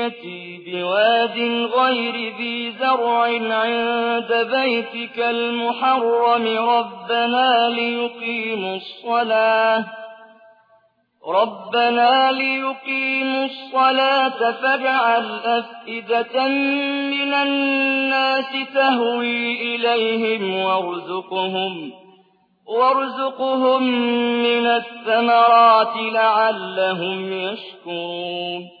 ذريتي بواد غير ذي زرع عند بيتك المحرم ربنا ليقيموا الصلاة. ربنا ليقيموا الصلاة فاجعل أفئدة من الناس تهوي إليهم وارزقهم وارزقهم من الثمرات لعلهم يشكرون.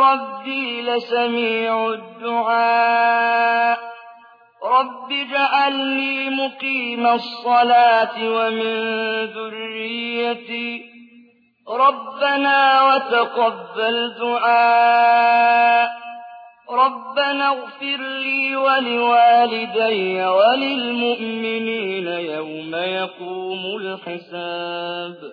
ربي لسميع الدعاء رب اجعلني مقيم الصلاة ومن ذريتي ربنا وتقبل دعاء ربنا اغفر لي ولوالدي وللمؤمنين يوم يقوم الحساب